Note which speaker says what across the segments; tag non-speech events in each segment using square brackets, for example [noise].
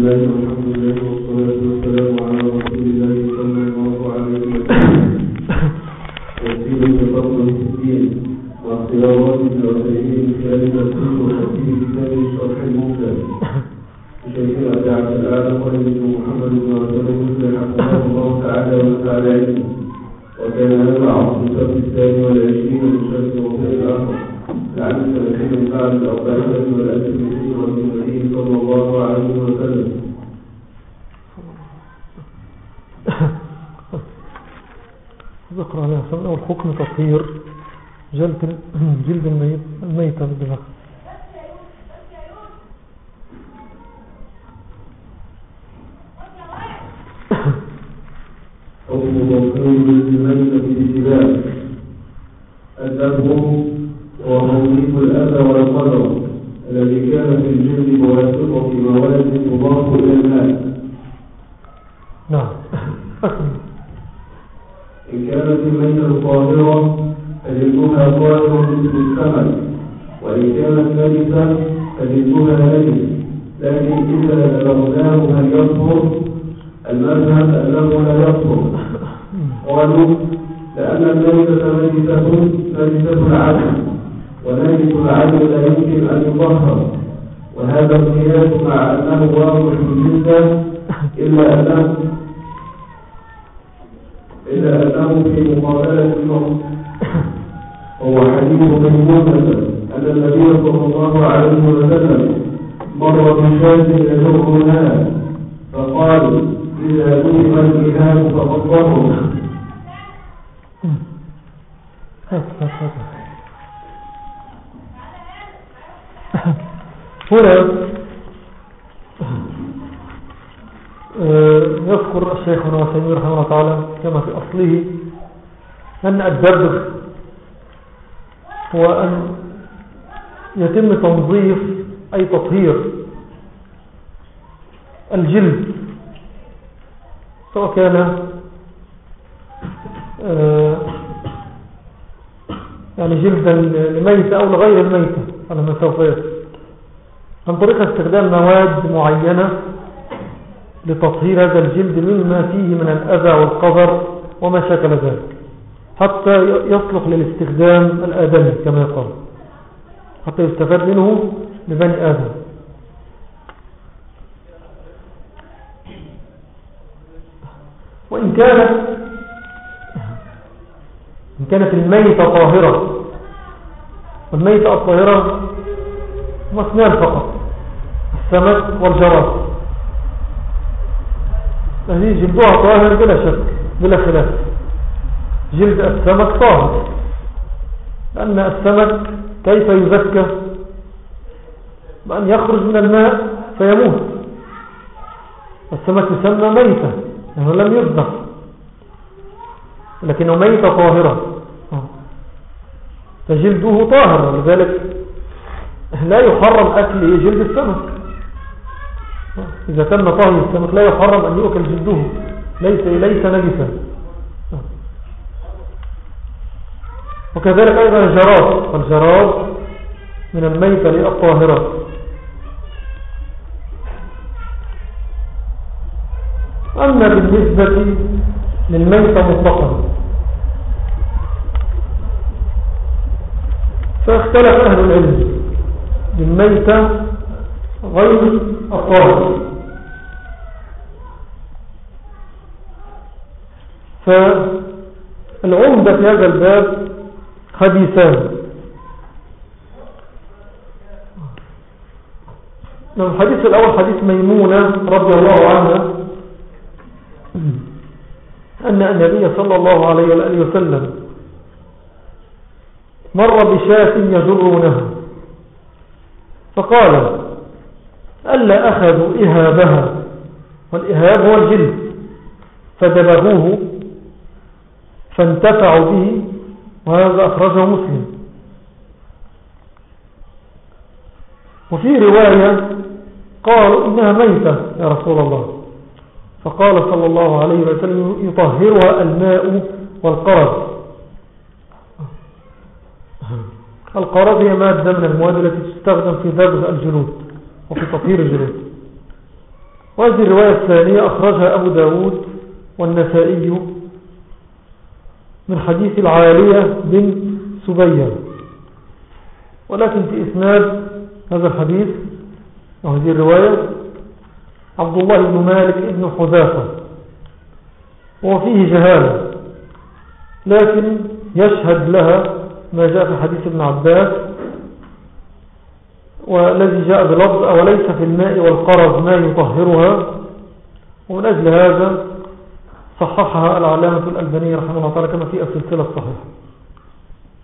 Speaker 1: الله والحمد لله والصلاة والسلام على رسول الله صلى الله عليه وسلم وسيلة فضل الدين في هذا التفسير وتفسير كتاب الشرح الممتاز لشيخ أبي عبد الأعلى بن محمد بن عبد الله حفظه الله تعالى وتعالى علمه وكان هذا العصر
Speaker 2: ذكر عليه السلام أول حكم تطهير [clears throat] جلد الميت الميتة بالدماغ
Speaker 1: إن كانت الميتة طاهرة فجلدها طاهر مثل الثمن وإن كانت نجسة فجلدها نجس. لكن إذا بلغناه هل يطهر المذهب أنه لا يطهر. قالوا لأن الميتة نجسة نجسة العدل. ونجس العدل لا يمكن أن يطهر. وهذا القياس مع أنه واضح جدا إلا أنه إلا أنه في مقابلة النص هو حديث ميمونة أن النبي صلى الله عليه وسلم مر بشاة يجرها فقال إذا ذهب الإله فقد ضره
Speaker 2: هات هات هات هنا يذكر الشيخ وسيمين رحمه الله تعالى كما في أصله أن الدبغ هو أن يتم تنظيف أي تطهير الجلد سواء كان آه، يعني جلدا لميتة أو لغير الميتة على ما سوف يصل عن طريق استخدام مواد معينة لتطهير هذا الجلد مما فيه من الأذى والقذر وما شكل ذلك حتى يصلح للاستخدام الآدمي كما يقال حتى يستفاد منه لبني آدم. وإن كانت إن كانت الميتة طاهرة والميتة الطاهرة مثنان فقط السمك والجراد. هذه جلدها طاهر بلا شك بلا خلاف. جلد السمك طاهر. لأن السمك كيف يزكى بأن يخرج من الماء فيموت. السمك يسمى ميتة لأنه لم يذبح. لكنه ميتة طاهرة. فجلده طاهر ولذلك لا يحرم أكل جلد السمك. إذا تم طهي السمك لا يحرم أن يؤكل جلده. ليس ليس نجسا. وكذلك أيضا الجراد. والجراد من الميتة للطاهرة أما بالنسبة للميتة مطلقا فاختلف أهل العلم. بالميتة غير الطاهر. فالعمدة في هذا الباب حديثان الحديث الأول حديث ميمونة رضي الله عنها أن النبي صلى الله عليه وآله وسلم مر بشاة يجرونها. فقال ألا أخذوا إهابها. والإهاب هو الجلد فدبغوه فانتفعوا به وهذا أخرجه مسلم. وفي رواية قالوا إنها ميتة يا رسول الله. فقال صلى الله عليه وسلم يطهرها الماء والقرض. القرض هي مادة من المواد التي تستخدم في ذبح الجلود وفي تطهير الجلود وهذه الرواية الثانية أخرجها أبو داود والنسائي من حديث العالية بن سبيا ولكن في إسناد هذا الحديث وهذه الرواية عبد الله بن مالك بن حذافة وفيه جهالة لكن يشهد لها ما جاء في حديث ابن عباس والذي جاء بلفظ أوليس في الماء والقرض ما يطهرها؟ ومن أجل هذا صححها العلامة الألبانية رحمه الله تعالى كما في السلسلة الصحيحة.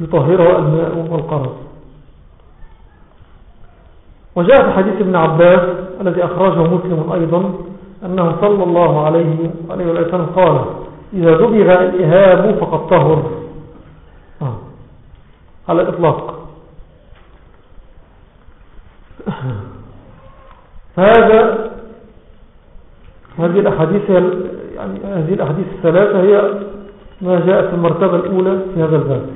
Speaker 2: يطهرها الماء والقرض. وجاء في حديث ابن عباس الذي أخرجه مسلم أيضا أنه صلى الله عليه وسلم قال إذا دبغ الإهاب فقد طهر. آه. على الإطلاق. هذا هذه الأحاديث يعني هذه الأحاديث الثلاثة هي ما جاء في المرتبة الأولى في هذا الباب.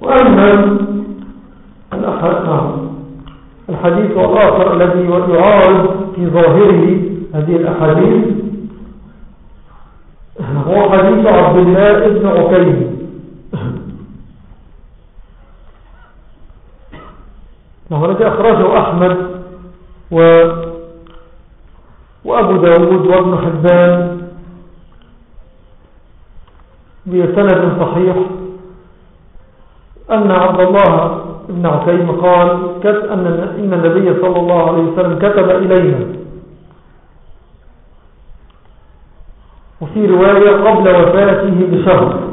Speaker 2: وأما الحديث الآخر الذي يعارض في ظاهره هذه الأحاديث. هو حديث عبد الله بن عكيم الذي أخرجه أحمد و وأبو داود وابن حبان بسند صحيح أن عبد الله بن عكيم قال إن النبي صلى الله عليه وسلم كتب إلينا. وفي رواية قبل وفاته بشهر.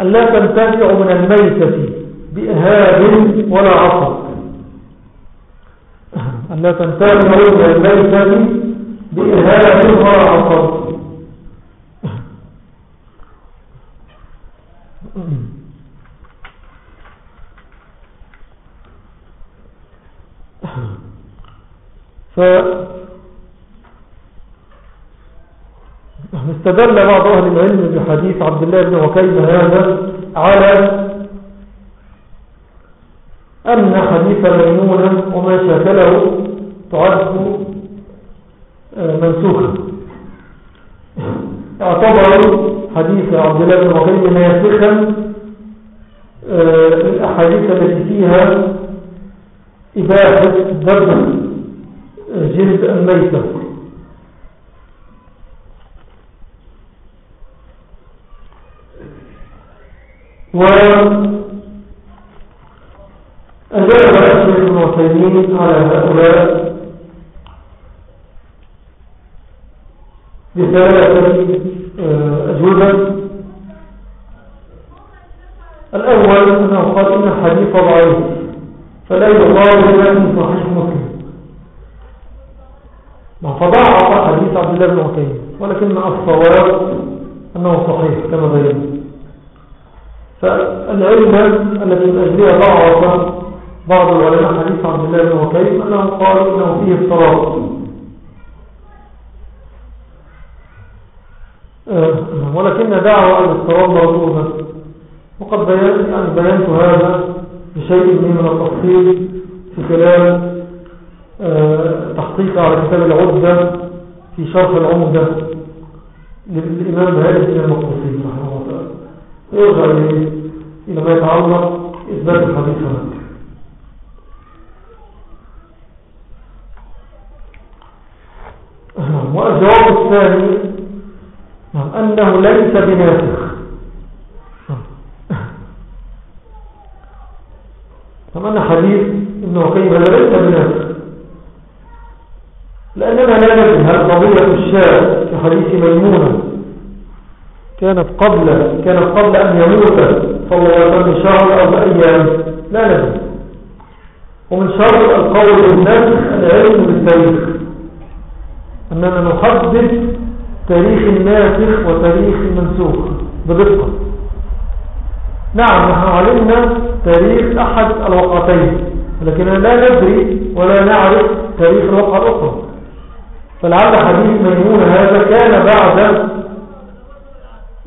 Speaker 2: أن لا تنتفع من الميتة بإهاب ولا عصر أن لا تنتفع من الميتة بإهاب ولا عصر ف استدل بعض أهل العلم بحديث عبد الله بن وكيم هذا على أن حديث ميمونة وما شاكله تعد آه، منسوخا. اعتبر حديث عبد الله بن وكيم ناسخا آه، الأحاديث التي فيها إباحة ذبح جلد الميتة وأجاب الشيخ المعتمين على هؤلاء بثلاثة آه، أجوبة. الأول أنه قال إن الحديث ضعيف فلا يقال في صحيح فضعف حديث عبد الله بن عتيم ولكن الصواب أنه صحيح كما بينا فالعلم الذي من أجلها ضعف بعض العلماء حديث عبد الله بن عتيم أنه قال إنه فيه اضطراب آه، ولكن دعوة الاضطراب مرضوبة وقد بيان يعني بينت هذا بشيء من التفصيل في خلال آه، تحقيق على كتاب العدة في شرح العمدة للإمام بهذه الدين المقدسي رحمه الله تعالى. ويرجع إلى ما يتعلق إثبات الحديث هناك والجواب الثاني نعم، أنه ليس بناسخ كما أن حديث ابن وقيم هذا ليس بناسخ لأننا لا ندري هل في حديث ميمونة. كانت قبل كانت قبل أن يموت صلى الله عليه وسلم شهر أو بأيام لا ندري. ومن شرط القول بالنسخ العلم بالتاريخ. أننا نحدد تاريخ الناسخ وتاريخ المنسوخ بدقة. نعم نحن علمنا تاريخ أحد الوقعتين لكننا لا ندري ولا نعرف تاريخ الوقعة الأخرى. فلعل حديث ميمون هذا كان بعد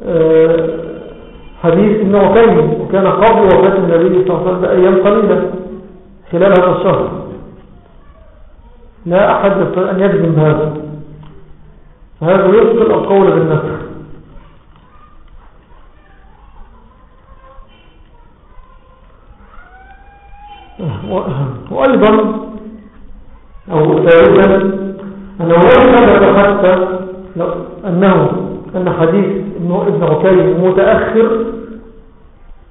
Speaker 2: آه، حديث ابن عكيم وكان قبل وفاة النبي صلى الله عليه وسلم بأيام قليلة خلال هذا الشهر. لا أحد يستطيع أن يجزم بهذا. فهذا يبطل القول بالنسخ وأيضا أو ثالثا حتى أنه أن حديث ابن عكيم متأخر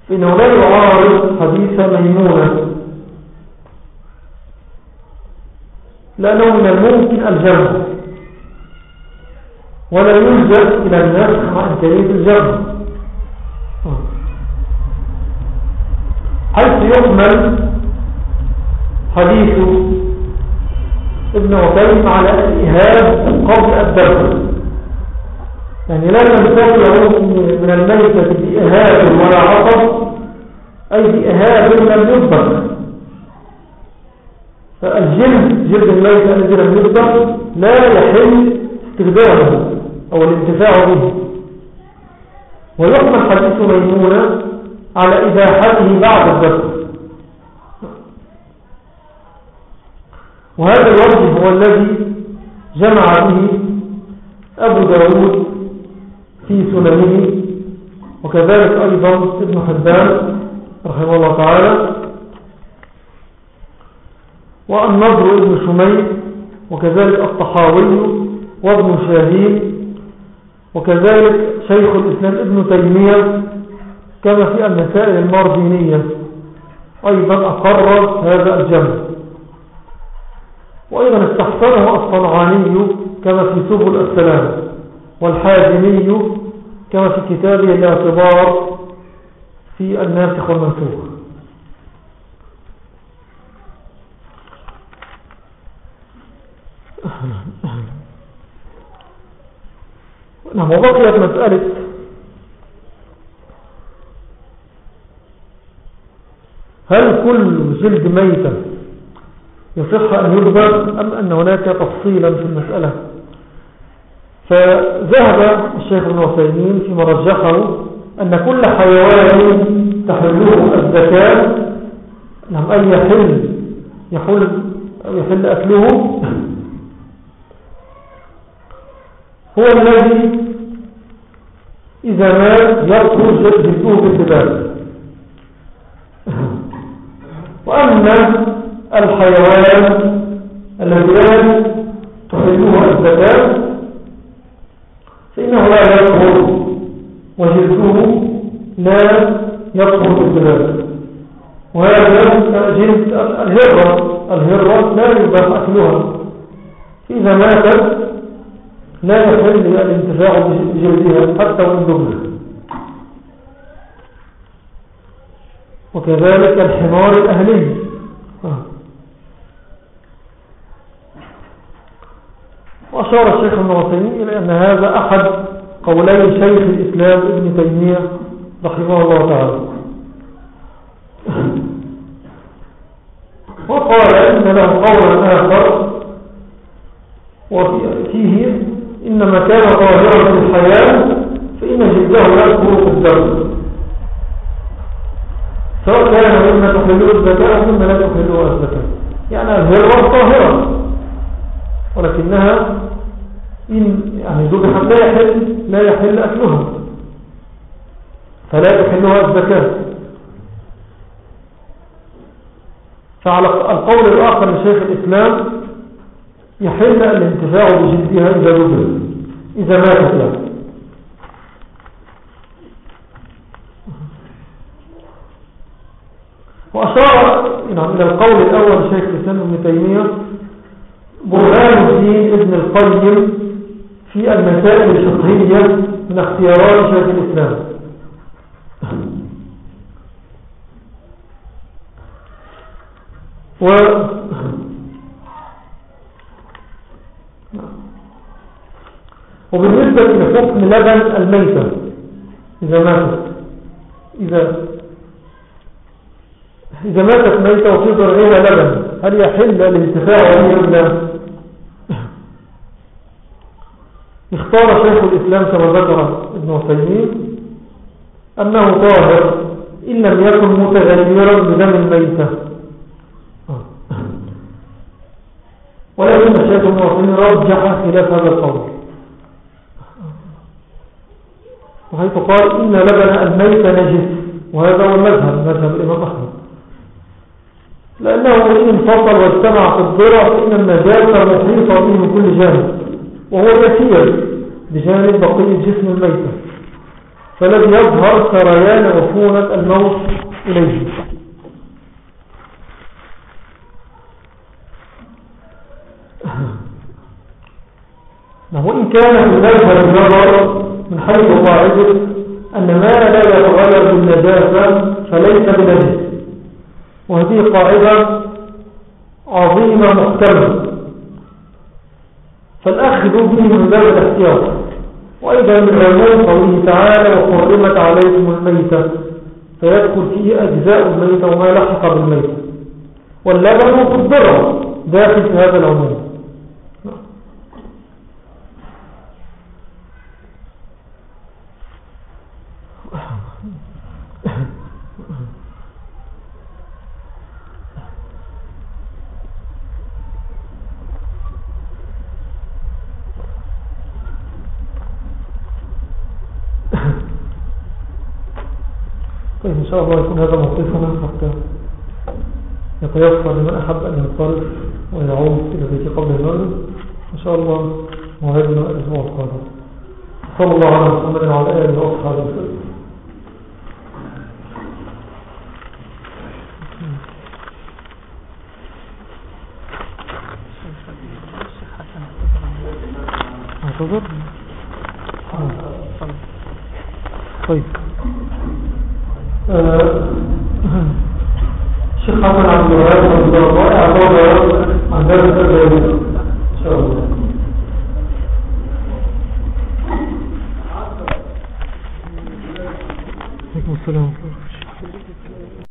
Speaker 2: فإنه لا يعارض حديث ميمونة. لأنه من الممكن الجمع. ولا يوجد إلى الناس مع إمكانية الجمع. حيث يحمل حديث ابن عكيم على الإهاب قبل الدرس. يعني لا ينتفع من الميتة بإهاب ولا عطب أي بإهاب لم يذبح فالجلد جلد الميت الذي لم لا يحل استخدامه أو الانتفاع به. ويحمل حديث ميمونة على إباحته بعد الدفع وهذا الوجه هو الذي جمع به أبو داود في سننه وكذلك أيضا ابن حبان رحمه الله تعالى. والنظر ابن شمي وكذلك الطحاوي وابن شاهين وكذلك شيخ الإسلام ابن تيمية كما في المسائل المارجينية أيضا أقر هذا الجمع. وأيضا استحسنه الصنعاني كما في سبل السلام والحازمي كما في كتابه الاعتبار في الناسخ والمنسوخ. نعم وبقيت مسألة هل كل جلد ميتا يصح أن يدبر أم أن هناك تفصيلا في المسألة؟ فذهب الشيخ ابن عثيمين فيما رجحه أن كل حيوان تحله الزكاة نعم أي يحل يحل, يحل أكله. هو الذي إذا مات يخرج جلده بالذباب وأما الحيوان الذي لا تحله الزكاة فإنه لا يطهر وجلده لا يطهر بالذباب وهذا جلد الهرة الهرة لا يبقى أكلها. إذا ماتت لا يحل الانتفاع بجلدها حتى وإن دمنا وكذلك الحمار الأهلي. وأشار الشيخ ابن إلى أن هذا أحد قولي شيخ الإسلام ابن تيمية رحمه الله تعالى. [clears throat] وقال إن له قولا آخر وفيه إنما كان ظاهرا في الحياة فإن جلده يكبر في الدم. سواء كان مما تحلوه الزكاة أو مما لا تحلوه الزكاة. يعني الهروة طاهرة. ولكنها إن يعني ذبحت لا يحل لا يحل أكلها فلا يحلها الزكاة. فعلى القول الآخر لشيخ الإسلام يحل الانتفاع بجلدها إذا ذبحت إذا ماتت له. وأشار إلى القول الأول شيخ الإسلام ابن تيمية برهان الدين ابن القيم في المسائل الفقهية من اختيارات شيخ الإسلام. و وبالنسبة لحكم لبن الميتة إذا ماتت إذا إذا ماتت ميتة وفي ضرعها لبن. هل يحل الانتفاع به اختار شيخ الإسلام كما ذكر ابن عثيمين أنه طاهر إن لم يكن متغيرا بدم الميتة ولكن الشيخ ابن عثيمين رجح خلاف هذا القول. وحيث قال إن لبن الميت نجس وهذا هو المذهب مذهب الإمام أحمد. لأنه إن انفصل واجتمع في الضرع فإن النجاسة محيطة به من كل جانب وهو كثير بجانب بقية جسم الميت فالذي يظهر سريان عفونة الموت إليه. [clears throat] وإن كان في مذهب النظر من حيث قاعدة أن ما لا يتغير بالنجاسة فليس بنجس وهذه قاعدة عظيمة محتملة فالأخذ به من باب الاحتياط. وأيضا من عموم قوله تعالى وحرمت عليكم الميتة فيدخل فيه أجزاء الميتة وما لحق بالميتة واللبن الضرر داخل في هذا العموم طيب إن شاء الله يكون هذا موقفنا حتى يتيسر لمن أحب أن ينصرف ويعود إلى بيت قبل المغرب إن شاء الله موعدنا الأسبوع القادم. صلى الله على محمد وعلى آله وأصحابه وسلم. طيب. الشيخ حسن عبد الوهاب رحمه الله اعتذر عن درس